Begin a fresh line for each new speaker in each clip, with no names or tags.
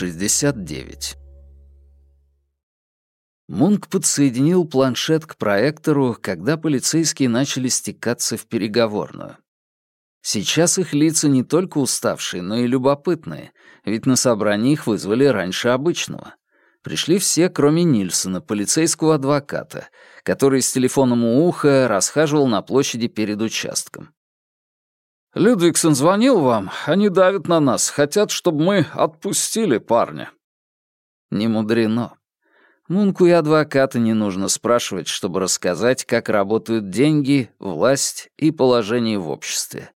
69. Мунк подсоединил планшет к проектору, когда полицейские начали стекаться в переговорную. Сейчас их лица не только уставшие, но и любопытные, ведь на собрании их вызвали раньше обычного. Пришли все, кроме Нильсона, полицейского адвоката, который с телефоном у уха расхаживал на площади перед участком. «Людвигсон звонил вам? Они давят на нас, хотят, чтобы мы отпустили парня». Не мудрено. Мунку и адвоката не нужно спрашивать, чтобы рассказать, как работают деньги, власть и положение в обществе.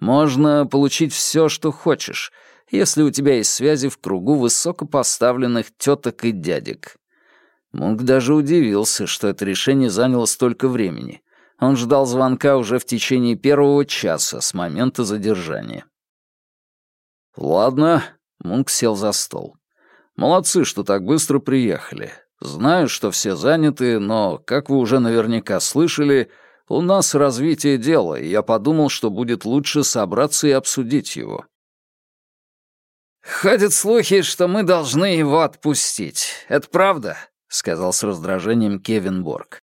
Можно получить все, что хочешь, если у тебя есть связи в кругу высокопоставленных теток и дядек. Мунк даже удивился, что это решение заняло столько времени. Он ждал звонка уже в течение первого часа с момента задержания. «Ладно», — Мунк сел за стол. «Молодцы, что так быстро приехали. Знаю, что все заняты, но, как вы уже наверняка слышали, у нас развитие дела, и я подумал, что будет лучше собраться и обсудить его».
«Ходят слухи, что мы должны его отпустить. Это правда?» — сказал с раздражением Кевин Борг.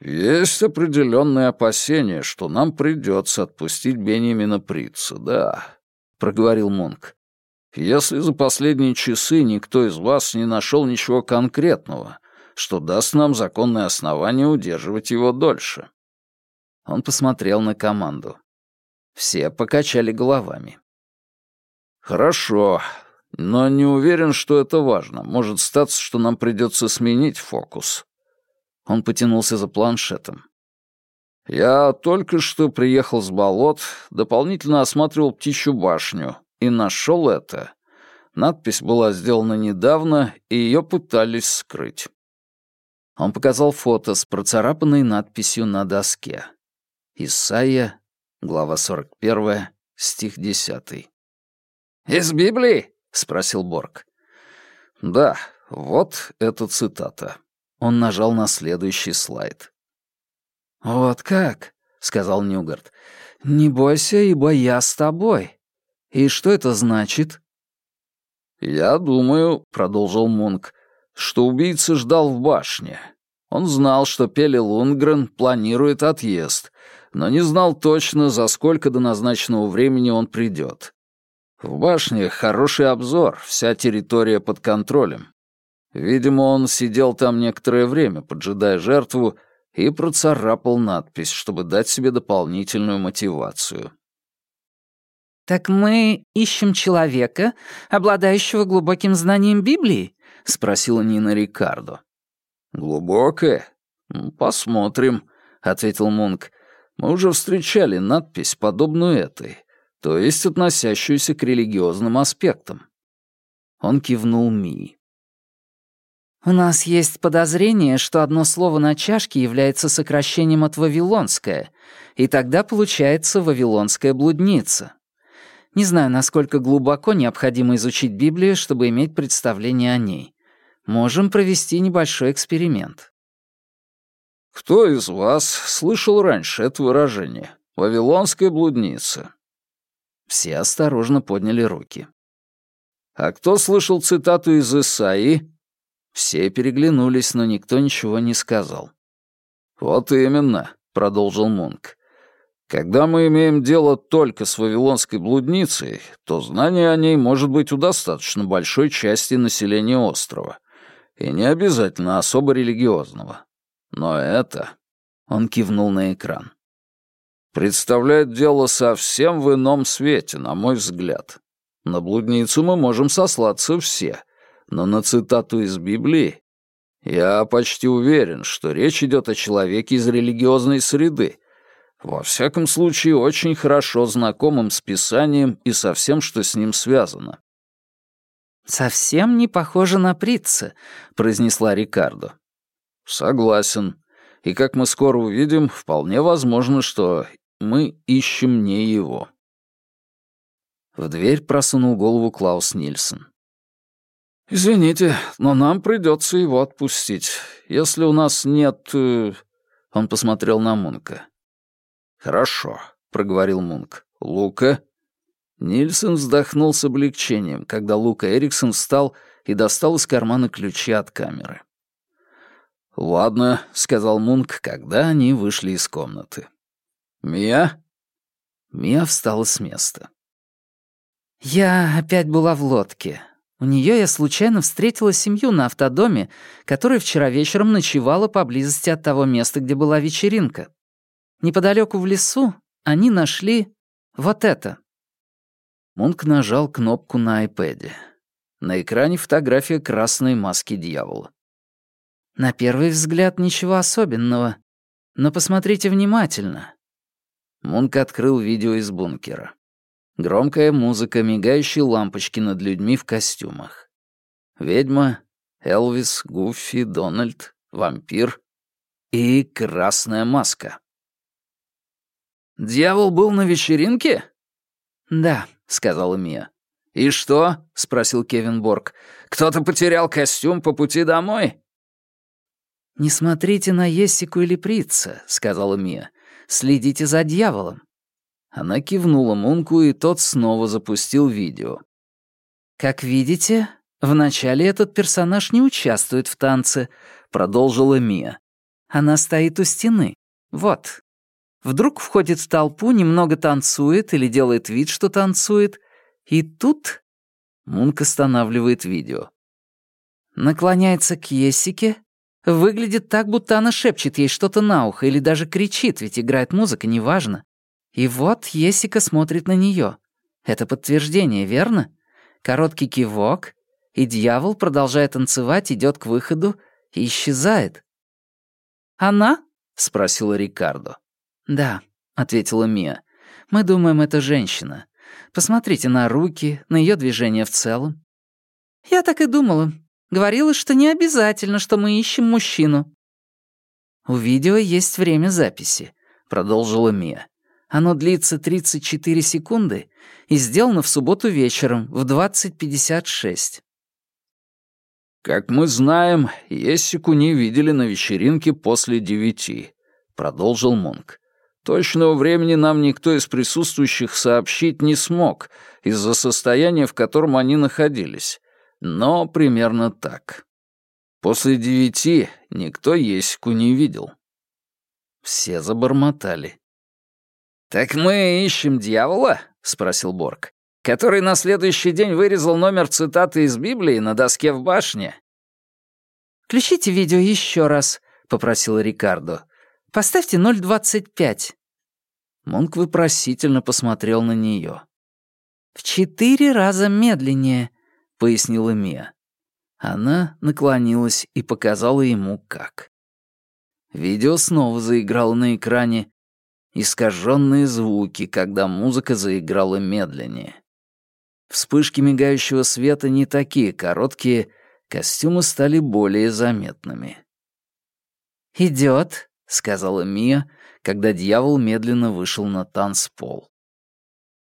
«Есть определенные опасения, что нам придется отпустить Бенjamin Прица, да», — проговорил Монк. «Если за последние часы никто из вас не нашел ничего конкретного, что даст нам законное основание удерживать его дольше».
Он посмотрел на команду. Все покачали головами.
«Хорошо, но не уверен, что это важно. Может статься, что нам придется сменить фокус.
Он потянулся за планшетом.
«Я только что приехал с болот, дополнительно осматривал птичью башню и нашел это. Надпись была сделана недавно, и ее пытались скрыть».
Он показал фото с процарапанной надписью на доске. Исайя, глава 41, стих 10.
«Из Библии?»
— спросил Борг.
«Да, вот эта цитата».
Он нажал на следующий слайд. «Вот как?» — сказал Нюгарт. «Не бойся, ибо я с тобой. И что это значит?»
«Я думаю», — продолжил Мунк, — «что убийца ждал в башне. Он знал, что Пели Лунгрен планирует отъезд, но не знал точно, за сколько до назначенного времени он придет. В башне хороший обзор, вся территория под контролем. Видимо, он сидел там некоторое время, поджидая жертву, и процарапал надпись, чтобы дать себе дополнительную мотивацию.
«Так мы ищем человека, обладающего глубоким знанием Библии?» — спросила Нина Рикардо.
«Глубокое? Посмотрим», — ответил Мунк. «Мы уже встречали надпись, подобную этой, то есть относящуюся к религиозным аспектам».
Он кивнул Мии.
У нас есть подозрение, что одно слово на чашке является сокращением от «вавилонская», и тогда получается «вавилонская блудница». Не знаю, насколько глубоко необходимо изучить Библию, чтобы иметь представление о ней. Можем провести небольшой эксперимент.
Кто из вас слышал раньше это выражение? «Вавилонская блудница».
Все осторожно подняли руки.
А кто слышал цитату из Исаии?
Все переглянулись, но никто ничего не сказал.
«Вот именно», — продолжил Мунк. «Когда мы имеем дело только с вавилонской блудницей, то знание о ней может быть у достаточно большой части населения острова, и не обязательно особо религиозного. Но это...» — он кивнул на экран. «Представляет дело совсем в ином свете, на мой взгляд. На блудницу мы можем сослаться все, но на цитату из Библии я почти уверен, что речь идет о человеке из религиозной среды, во всяком случае очень хорошо знакомым с Писанием и со всем, что с ним связано.
«Совсем не похоже на Притца», — произнесла Рикардо.
«Согласен. И как мы скоро увидим, вполне возможно, что мы ищем не его».
В дверь просунул голову Клаус Нильсон.
«Извините, но нам придется его отпустить. Если у нас нет...» э... Он посмотрел на Мунка. «Хорошо», — проговорил Мунк. «Лука?»
Нильсон вздохнул с облегчением, когда Лука Эриксон встал и достал из кармана ключи от камеры. «Ладно», — сказал Мунк, когда они вышли из комнаты. «Мия?» Мия встала с места.
«Я опять была в лодке. У нее я случайно встретила семью на автодоме, которая вчера вечером ночевала поблизости от того места, где была вечеринка. Неподалеку в лесу они нашли вот это».
Мунк нажал кнопку на айпэде. На экране фотография красной маски дьявола.
На первый взгляд ничего особенного. Но посмотрите внимательно.
Мунк открыл видео из бункера. Громкая музыка, мигающие лампочки над людьми в костюмах. Ведьма, Элвис, Гуффи, Дональд, вампир и красная маска. «Дьявол был на вечеринке?»
«Да», —
сказала Мия. «И что?» — спросил Кевин Борг. «Кто-то потерял костюм по пути домой?»
«Не смотрите на Ессику или Прица», — сказала Мия. «Следите за дьяволом».
Она кивнула Мунку, и тот снова запустил видео.
«Как видите, вначале этот персонаж не участвует в танце», — продолжила Мия. «Она стоит у стены. Вот. Вдруг входит в толпу, немного танцует или делает вид, что танцует, и тут...»
Мунк останавливает видео.
Наклоняется к Ессике, выглядит так, будто она шепчет ей что-то на ухо или даже кричит, ведь играет музыка, неважно. И вот Ессика смотрит на нее. Это подтверждение, верно? Короткий кивок, и дьявол, продолжая танцевать, идет к выходу и исчезает. «Она?» — спросила Рикардо. «Да», — ответила Мия. «Мы думаем, это женщина. Посмотрите на руки, на ее движение в целом». «Я так и думала. Говорила, что не обязательно, что мы ищем мужчину». «У видео есть время записи», — продолжила Мия. Оно длится 34 секунды и сделано в субботу вечером в 20.56.
«Как мы знаем, Ессику не видели на вечеринке после девяти», — продолжил Монк. «Точного времени нам никто из присутствующих сообщить не смог из-за состояния, в котором они находились, но примерно так. После девяти никто Ессику не видел». Все забормотали.
«Так мы ищем дьявола?» — спросил Борг. «Который на следующий день вырезал номер цитаты из Библии на доске в башне».
«Включите видео еще раз», — попросила Рикардо. «Поставьте 0.25».
Монк вопросительно посмотрел на нее.
«В четыре раза медленнее», — пояснила Мия.
Она наклонилась и показала ему, как. Видео снова заиграло на экране, искаженные звуки, когда музыка заиграла медленнее. Вспышки мигающего света не такие короткие, костюмы стали более заметными.
«Идёт», —
сказала Мия, когда дьявол медленно вышел на танцпол.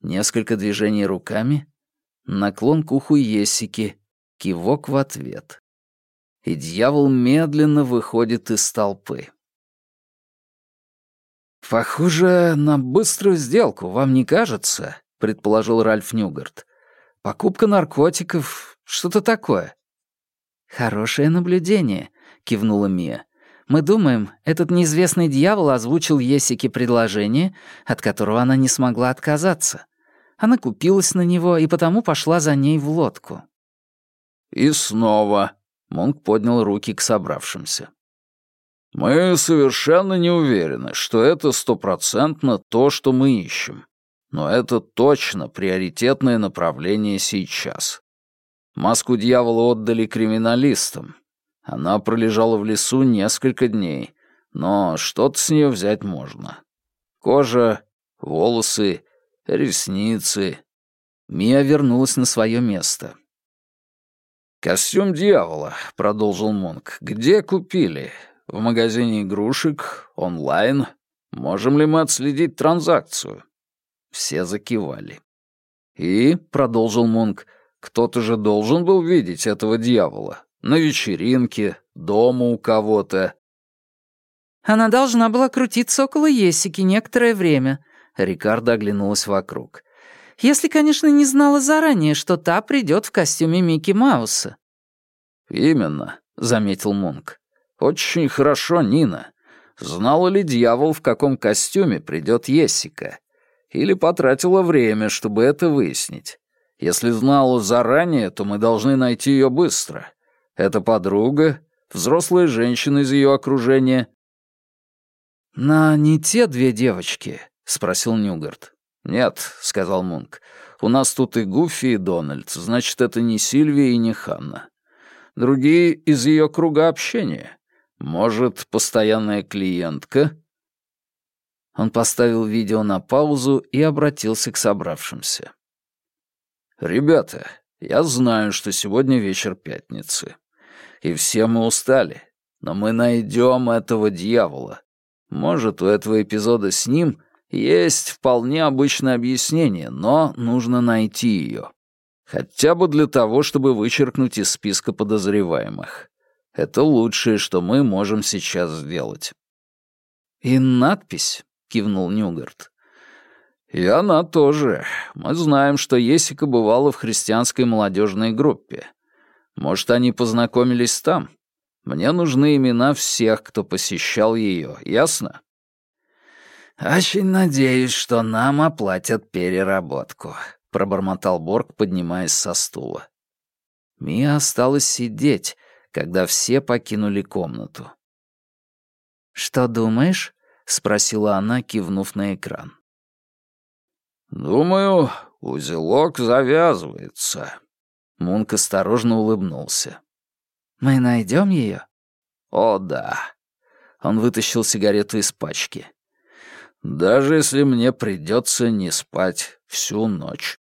Несколько движений руками, наклон к уху Есики, кивок в ответ. И дьявол медленно выходит из толпы. «Похоже на быструю сделку, вам не кажется?» — предположил Ральф Нюгарт. «Покупка наркотиков, что-то такое».
«Хорошее наблюдение», — кивнула Мия. «Мы думаем, этот неизвестный дьявол озвучил Есике предложение, от которого она не смогла отказаться. Она купилась на него и потому пошла за ней в лодку».
«И снова», — Монк поднял руки к собравшимся. Мы совершенно не уверены, что это стопроцентно то, что мы ищем. Но это точно приоритетное направление сейчас. Маску дьявола отдали криминалистам. Она пролежала в лесу несколько дней, но что-то с нее взять можно. Кожа, волосы, ресницы. Мия вернулась на свое место. «Костюм дьявола», — продолжил Монк. «Где купили? В магазине игрушек, онлайн. Можем ли мы отследить транзакцию?» Все закивали. «И», — продолжил Мунк, — «кто-то же должен был видеть этого дьявола. На вечеринке, дома у кого-то».
«Она должна была крутиться около Есики некоторое время», — Рикардо оглянулась вокруг. Если, конечно, не знала заранее, что та придет в костюме Микки Мауса».
«Именно», — заметил Мунк. «Очень хорошо, Нина. Знала ли дьявол, в каком костюме придет Ессика? Или потратила время, чтобы это выяснить? Если знала заранее, то мы должны найти ее быстро. Это подруга, взрослая женщина из ее окружения».
«На не те две девочки?» — спросил Нюгарт.
«Нет», — сказал Мунк. «У нас тут и Гуффи, и Дональд. Значит, это не Сильвия и не Ханна. Другие из ее круга общения. Может, постоянная клиентка?»
Он поставил видео на паузу и обратился к собравшимся.
«Ребята, я знаю, что сегодня вечер пятницы. И все мы устали. Но мы найдем этого дьявола. Может, у этого эпизода с ним есть вполне обычное объяснение, но нужно найти ее. Хотя бы для того, чтобы вычеркнуть из списка подозреваемых. Это лучшее, что мы можем сейчас сделать.
«И надпись», — кивнул Нюгарт.
«И она тоже. Мы знаем, что Есика бывала в христианской молодежной группе. Может, они познакомились там? Мне нужны имена всех, кто посещал ее, ясно?»
«Очень надеюсь, что нам оплатят переработку», — пробормотал Борг, поднимаясь со стула.
Мия осталась сидеть, когда все покинули комнату. «Что думаешь?» — спросила она, кивнув на экран.
«Думаю, узелок завязывается».
Мунк осторожно улыбнулся. «Мы найдем ее?»
«О, да».
Он вытащил сигарету из пачки.
Даже если мне придется не спать всю ночь.